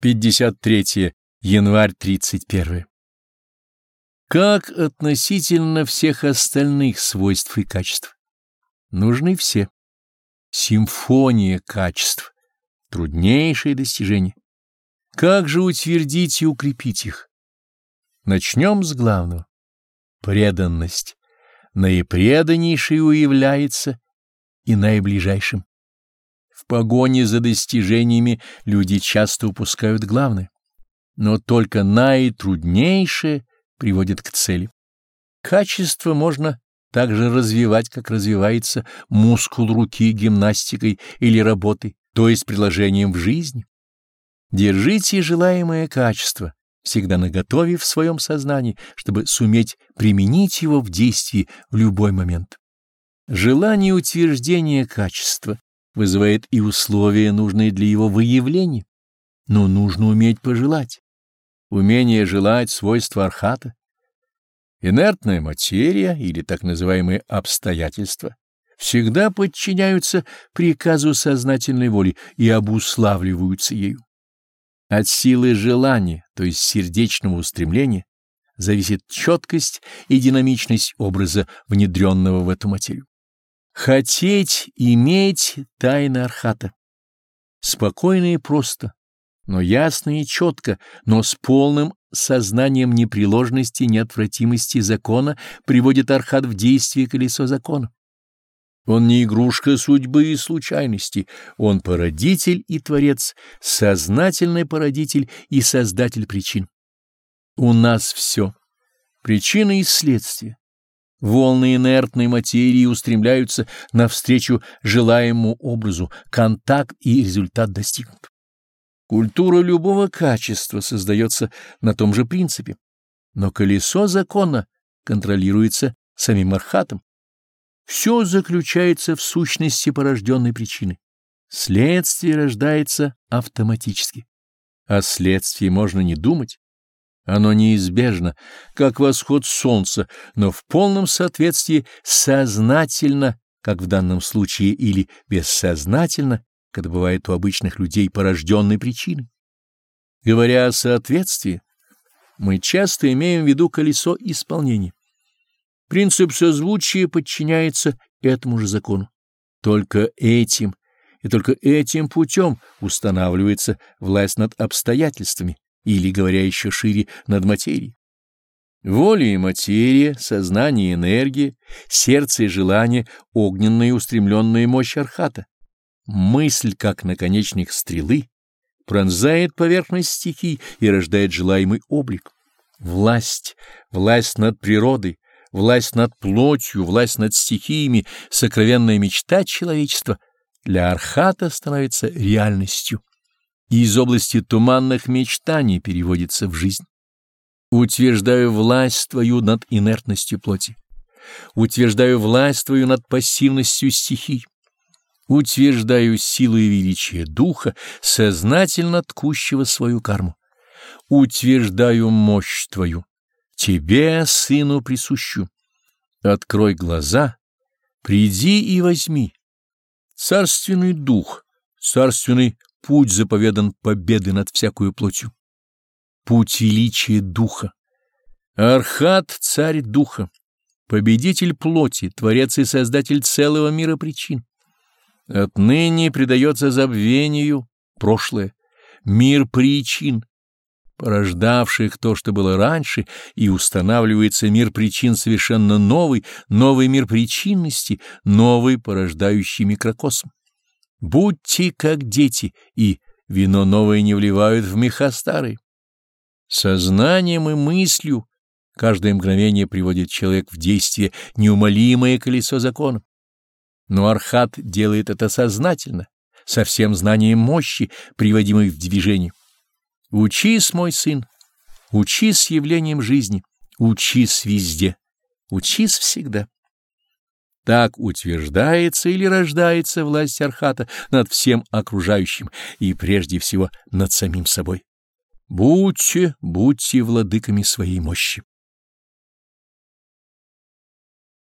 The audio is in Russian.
53 январь 31 Как относительно всех остальных свойств и качеств? Нужны все. Симфония качеств. Труднейшее достижение. Как же утвердить и укрепить их? Начнем с главного. Преданность. Наипреданнейшей уявляется и наиближайшим. Погоне за достижениями люди часто упускают главное, но только наитруднейшее приводит к цели. Качество можно также развивать, как развивается мускул руки гимнастикой или работой, то есть приложением в жизни. Держите желаемое качество всегда наготове в своем сознании, чтобы суметь применить его в действии в любой момент. Желание утверждения качества вызывает и условия, нужные для его выявления. Но нужно уметь пожелать. Умение желать — свойство архата. Инертная материя или так называемые обстоятельства всегда подчиняются приказу сознательной воли и обуславливаются ею. От силы желания, то есть сердечного устремления, зависит четкость и динамичность образа, внедренного в эту материю. Хотеть, иметь — тайна архата. Спокойно и просто, но ясно и четко, но с полным сознанием непреложности неотвратимости закона приводит архат в действие колесо закона. Он не игрушка судьбы и случайности, он породитель и творец, сознательный породитель и создатель причин. У нас все — причина и следствие Волны инертной материи устремляются навстречу желаемому образу, контакт и результат достигнут. Культура любого качества создается на том же принципе, но колесо закона контролируется самим архатом. Все заключается в сущности порожденной причины. Следствие рождается автоматически. О следствии можно не думать, оно неизбежно, как восход солнца, но в полном соответствии сознательно, как в данном случае, или бессознательно, как бывает у обычных людей порожденной причины. Говоря о соответствии, мы часто имеем в виду колесо исполнения. Принцип созвучия подчиняется этому же закону. Только этим и только этим путем устанавливается власть над обстоятельствами, или, говоря еще шире, над материей. Воля и материя, сознание и энергия, сердце и желание — огненная и устремленная мощь архата. Мысль, как наконечник стрелы, пронзает поверхность стихий и рождает желаемый облик. Власть, власть над природой, власть над плотью, власть над стихиями, сокровенная мечта человечества для архата становится реальностью и из области туманных мечтаний переводится в жизнь. Утверждаю власть Твою над инертностью плоти. Утверждаю власть Твою над пассивностью стихий. Утверждаю силу и величие Духа, сознательно ткущего свою карму. Утверждаю мощь Твою, Тебе, Сыну, присущу. Открой глаза, приди и возьми. Царственный Дух, царственный путь заповедан победы над всякую плотью. Путь величия духа. Архат — царь духа, победитель плоти, творец и создатель целого мира причин. Отныне предается забвению прошлое, мир причин, порождавших то, что было раньше, и устанавливается мир причин совершенно новый, новый мир причинности, новый порождающий микрокосм. Будьте как дети, и вино новое не вливают в меха старые. Сознанием и мыслью каждое мгновение приводит человек в действие неумолимое колесо закона. Но Архат делает это сознательно, со всем знанием мощи, приводимой в движение. Учись, мой сын, учись явлением жизни, учись везде, учись всегда. Так утверждается или рождается власть Архата над всем окружающим и прежде всего над самим собой. Будьте, будьте владыками своей мощи.